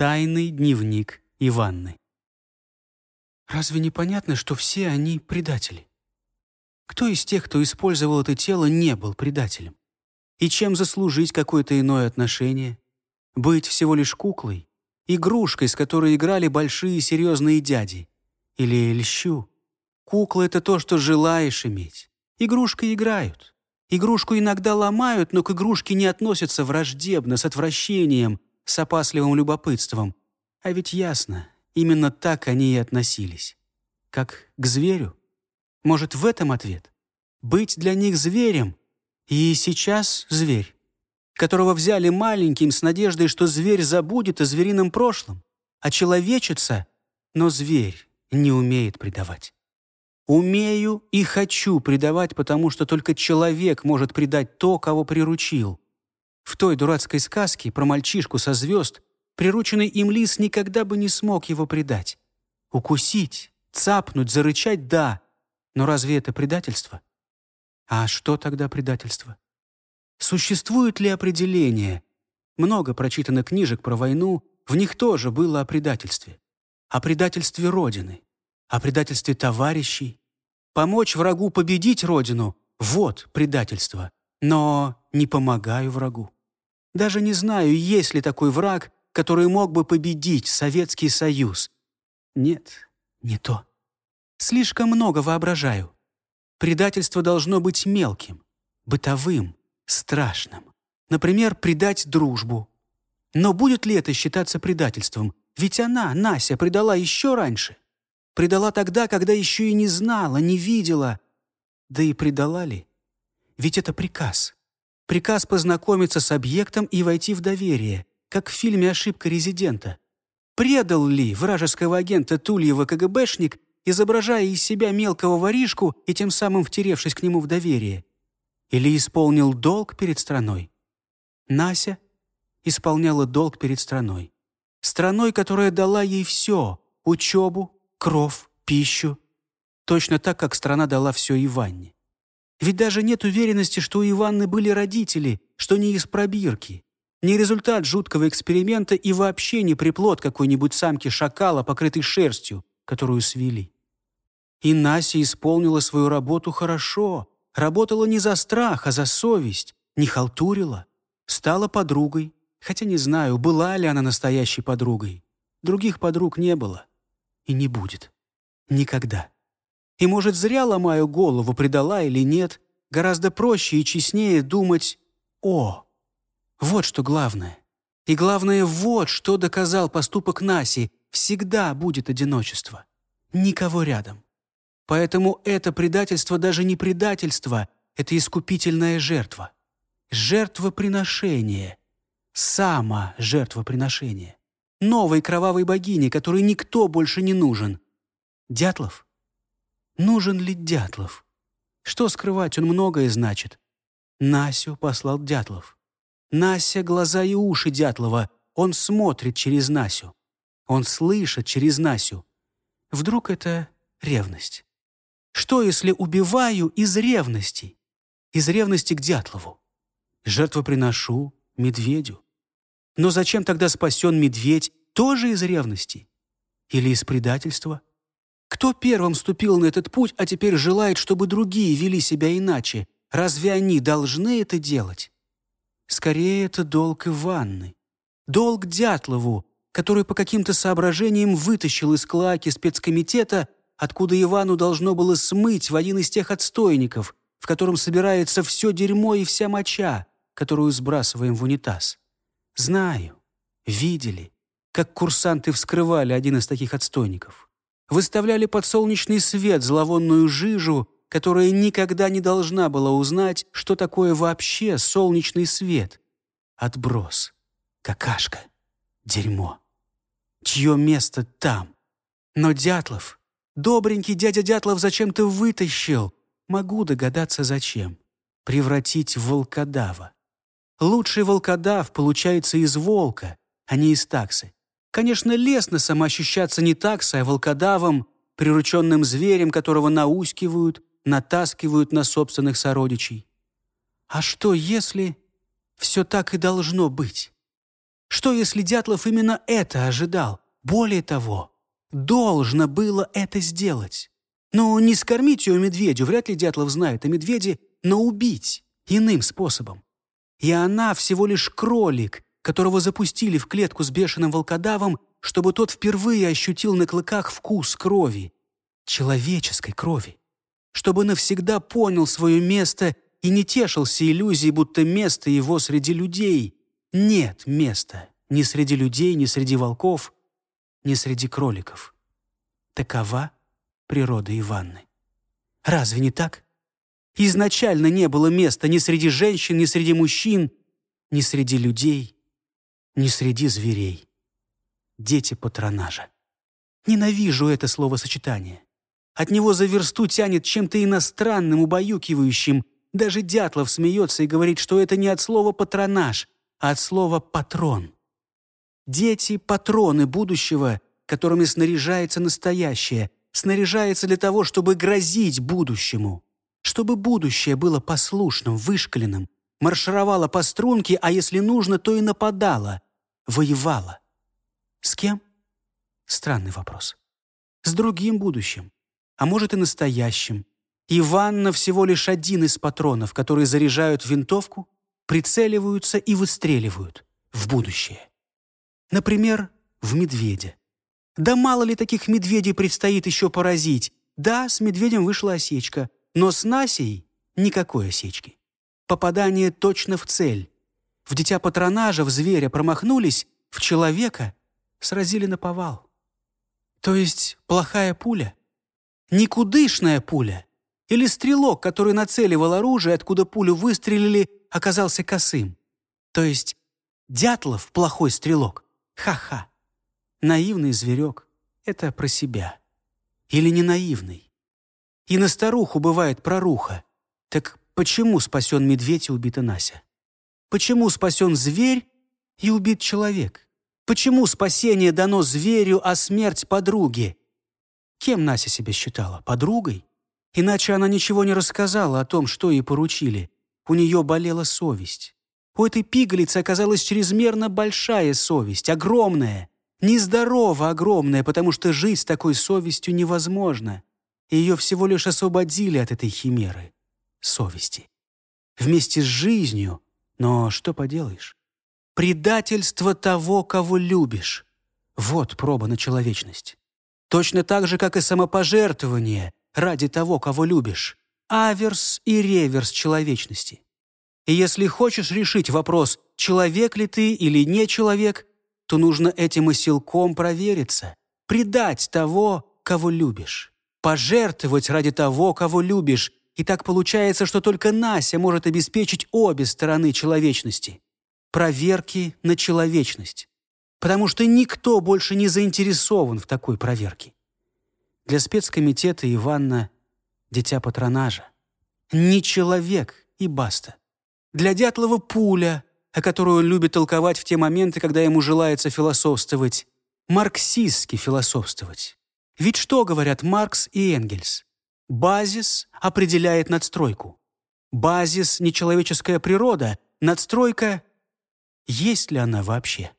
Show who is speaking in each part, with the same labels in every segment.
Speaker 1: Тайный дневник Иванны. Разве не понятно, что все они предатели? Кто из тех, кто использовал это тело, не был предателем? И чем заслужить какое-то иное отношение? Быть всего лишь куклой? Игрушкой, с которой играли большие серьезные дяди? Или льщу? Кукла — это то, что желаешь иметь. Игрушкой играют. Игрушку иногда ломают, но к игрушке не относятся враждебно, с отвращением, с опасливым любопытством. А ведь ясно, именно так они и относились. Как к зверю? Может, в этом ответ? Быть для них зверем? И сейчас зверь, которого взяли маленьким с надеждой, что зверь забудет о зверином прошлом, а человечица, но зверь не умеет предавать. Умею и хочу предавать, потому что только человек может предать то, кого приручил. В той дурацкой сказке про мальчишку со звезд прирученный им лис никогда бы не смог его предать. Укусить, цапнуть, зарычать — да, но разве это предательство? А что тогда предательство? Существует ли определение? Много прочитано книжек про войну, в них тоже было о предательстве. О предательстве Родины, о предательстве товарищей. Помочь врагу победить Родину — вот предательство. Но не помогаю врагу. Даже не знаю, есть ли такой враг, который мог бы победить Советский Союз. Нет, не то. Слишком много воображаю. Предательство должно быть мелким, бытовым, страшным. Например, предать дружбу. Но будет ли это считаться предательством? Ведь она, Нася, предала еще раньше. Предала тогда, когда еще и не знала, не видела. Да и предала ли? Ведь это приказ. Приказ познакомиться с объектом и войти в доверие как в фильме «Ошибка резидента». Предал ли вражеского агента Тульева КГБшник, изображая из себя мелкого воришку и тем самым втеревшись к нему в доверие? Или исполнил долг перед страной? Нася исполняла долг перед страной. Страной, которая дала ей все — учебу, кров, пищу. Точно так, как страна дала все Иванне. Ведь даже нет уверенности, что у Иванны были родители, что не из пробирки. Не результат жуткого эксперимента и вообще не приплод какой-нибудь самки шакала, покрытой шерстью, которую свели. И Нася исполнила свою работу хорошо. Работала не за страх, а за совесть. Не халтурила. Стала подругой. Хотя не знаю, была ли она настоящей подругой. Других подруг не было. И не будет. Никогда. И, может, зря ломаю голову, предала или нет. Гораздо проще и честнее думать «О, вот что главное. И главное, вот что доказал поступок Наси. Всегда будет одиночество. Никого рядом. Поэтому это предательство даже не предательство, это искупительная жертва. Жертвоприношение. Само жертвоприношение. Новой кровавой богини, которой никто больше не нужен. Дятлов? Нужен ли Дятлов? Что скрывать, он многое значит. Насю послал Дятлов. Нася — глаза и уши Дятлова. Он смотрит через Насю. Он слышит через Насю. Вдруг это ревность? Что, если убиваю из ревности? Из ревности к Дятлову. Жертвоприношу медведю. Но зачем тогда спасен медведь тоже из ревности? Или из предательства? Кто первым ступил на этот путь, а теперь желает, чтобы другие вели себя иначе? Разве они должны это делать? Скорее, это долг Иванны. Долг Дятлову, который по каким-то соображениям вытащил из клаки спецкомитета, откуда Ивану должно было смыть в один из тех отстойников, в котором собирается все дерьмо и вся моча, которую сбрасываем в унитаз. Знаю, видели, как курсанты вскрывали один из таких отстойников. Выставляли под солнечный свет зловонную жижу, которая никогда не должна была узнать, что такое вообще солнечный свет. Отброс, какашка, дерьмо. Чье место там? Но Дятлов, добренький дядя Дятлов зачем-то вытащил. Могу догадаться, зачем. Превратить в волкодава. Лучший волкодав получается из волка, а не из таксы. Конечно, лестно самоощущаться не таксой, а волкодавом, прирученным зверем, которого наускивают, натаскивают на собственных сородичей. А что, если все так и должно быть? Что, если Дятлов именно это ожидал? Более того, должно было это сделать. Ну, не скормить ее медведю, вряд ли Дятлов знает о медведе, но убить иным способом. И она всего лишь кролик, которого запустили в клетку с бешеным волкодавом, чтобы тот впервые ощутил на клыках вкус крови, человеческой крови, чтобы навсегда понял свое место и не тешился иллюзией, будто место его среди людей. Нет места ни среди людей, ни среди волков, ни среди кроликов. Такова природа Иванны. Разве не так? Изначально не было места ни среди женщин, ни среди мужчин, ни среди людей, ни среди зверей. Дети патронажа. Ненавижу это словосочетание. От него за версту тянет чем-то иностранным, убаюкивающим. Даже Дятлов смеется и говорит, что это не от слова «патронаж», а от слова «патрон». Дети — патроны будущего, которыми снаряжается настоящее, снаряжается для того, чтобы грозить будущему, чтобы будущее было послушным, вышкаленным, маршировало по струнке, а если нужно, то и нападало, воевало. С кем? Странный вопрос. С другим будущим, а может и настоящим. Иванна всего лишь один из патронов, которые заряжают винтовку, прицеливаются и выстреливают в будущее. Например, в медведя. Да мало ли таких медведей предстоит еще поразить. Да, с медведем вышла осечка, но с Насей никакой осечки. Попадание точно в цель. В дитя патронажа, в зверя промахнулись, в человека сразили на повал. То есть плохая пуля? Никудышная пуля? Или стрелок, который нацеливал оружие, откуда пулю выстрелили, оказался косым? То есть Дятлов плохой стрелок? Ха-ха. Наивный зверек — это про себя. Или не наивный? И на старуху бывает проруха. Так почему спасен медведь и убита Нася? Почему спасен зверь и убит человек? Почему спасение дано зверю, а смерть подруге? Кем Нася себя считала? Подругой? Иначе она ничего не рассказала о том, что ей поручили. У нее болела совесть. У этой пигалицы оказалась чрезмерно большая совесть, огромная, нездорово огромная, потому что жить с такой совестью невозможно. Ее всего лишь освободили от этой химеры — совести. Вместе с жизнью, но что поделаешь? Предательство того, кого любишь. Вот проба на человечность. Точно так же, как и самопожертвование ради того, кого любишь. Аверс и реверс человечности. И если хочешь решить вопрос, человек ли ты или не человек, то нужно этим и силком провериться, предать того, кого любишь, пожертвовать ради того, кого любишь, и так получается, что только Нася может обеспечить обе стороны человечности. Проверки на человечность. Потому что никто больше не заинтересован в такой проверке. Для спецкомитета Иванна — дитя патронажа. Не человек и баста. Для Дятлова пуля, о которой он любит толковать в те моменты, когда ему желается философствовать. Марксистски философствовать. Ведь что говорят Маркс и Энгельс? Базис определяет надстройку. Базис — нечеловеческая природа, надстройка — есть ли она вообще?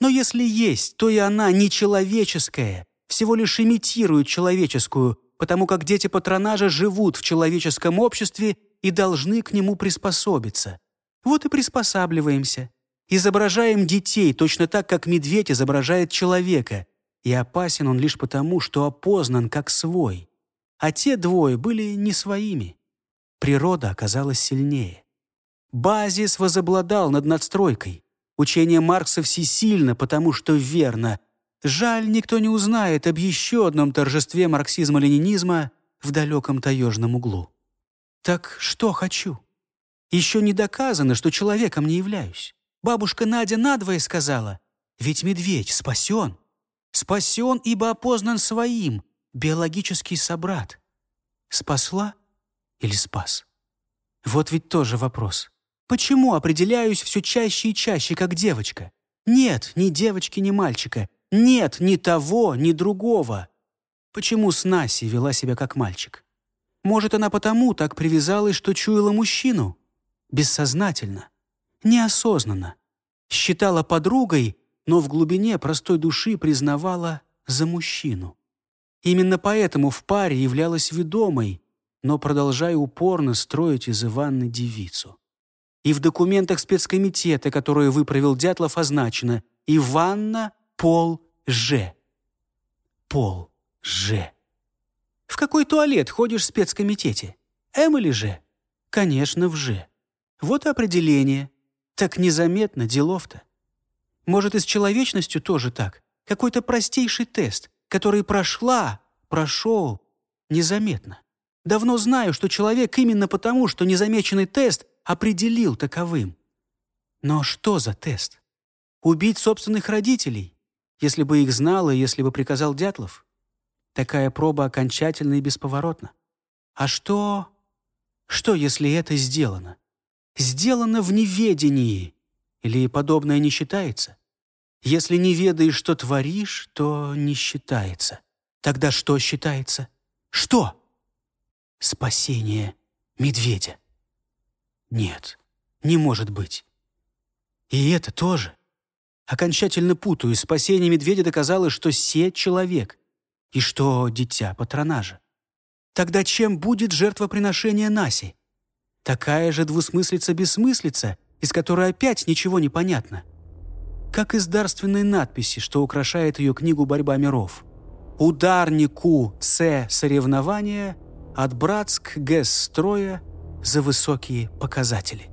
Speaker 1: Но если есть, то и она нечеловеческая, всего лишь имитирует человеческую, потому как дети патронажа живут в человеческом обществе и должны к нему приспособиться. Вот и приспосабливаемся. Изображаем детей точно так, как медведь изображает человека. И опасен он лишь потому, что опознан как свой. А те двое были не своими. Природа оказалась сильнее. Базис возобладал над надстройкой. Учение Маркса всесильно, потому что верно. Жаль, никто не узнает об еще одном торжестве марксизма-ленинизма в далеком таежном углу. Так что хочу? Еще не доказано, что человеком не являюсь. Бабушка Надя надвое сказала, ведь медведь спасен. Спасен, ибо опознан своим, биологический собрат. Спасла или спас? Вот ведь тоже вопрос. Почему определяюсь все чаще и чаще, как девочка? Нет ни девочки, ни мальчика. Нет ни того, ни другого. Почему с Насей вела себя как мальчик? Может, она потому так привязалась, что чуяла мужчину? Бессознательно, неосознанно. Считала подругой, но в глубине простой души признавала за мужчину. Именно поэтому в паре являлась ведомой, но продолжая упорно строить из Иванны девицу. И в документах спецкомитета, которые выправил Дятлов, означено «Иванна Пол Ж». Пол Ж. В какой туалет ходишь в спецкомитете? М или Ж? Конечно, в Ж. Вот определение. Так незаметно делов-то. Может, и с человечностью тоже так. Какой-то простейший тест, который прошла, прошел незаметно. Давно знаю, что человек именно потому, что незамеченный тест определил таковым. Но что за тест? Убить собственных родителей? Если бы их знал и если бы приказал Дятлов? Такая проба окончательна и бесповоротна. А что... Что, если это сделано? Сделано в неведении. Или подобное не считается? Если не ведаешь, что творишь, то не считается. Тогда что считается? Что? Спасение медведя. Нет, не может быть. И это тоже. Окончательно путаю. Спасение медведя доказало, что се человек и что дитя патронажа. Тогда чем будет жертвоприношение Наси? Такая же двусмыслица-бессмыслица, из которой опять ничего не понятно. Как из дарственной надписи, что украшает ее книгу «Борьба миров». Ударнику С соревнования от Братск ГЭС строя за высокие показатели.